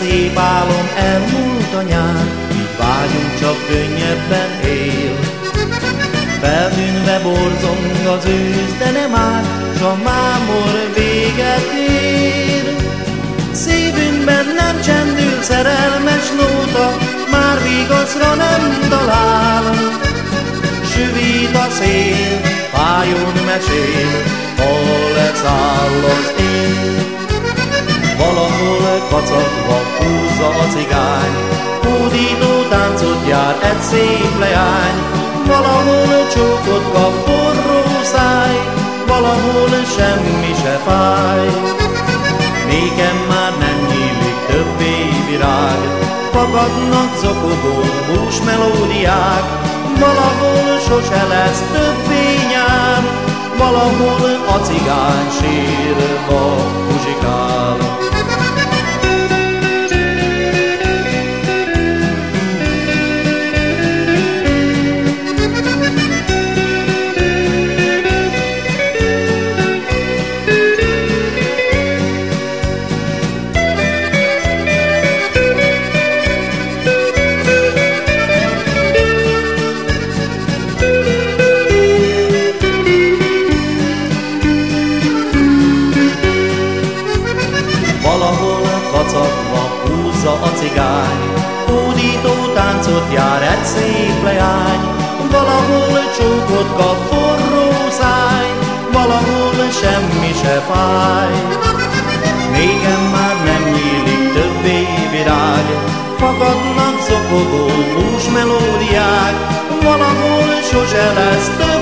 szép álom elmúlt a nyár, így vágyunk csak könnyebben él. Feltűnve borzong az ősz, de nem áll, s a mámor véget ér. Szívünkben nem csendül szerelmes nóta, már vigaszra nem talál. Süvít a szél, fájón mesél, hol leszáll húzza a cigány, hódító táncot jár egy szép leány, valahol csókot kap forró száj, valahol semmi se fáj. Nékem már nem nyílik többé virág, fakadnak zokogó hús melódiák, valahol sose lesz többé nyár, valahol a cigány sírva húzza a cigány, hódító táncot jár egy szép leány, valahol csókot kap forró száj, valahol semmi se fáj. Négen már nem nyílik többé virág, fakadnak zokogó hús melódiák, valahol sose lesz többé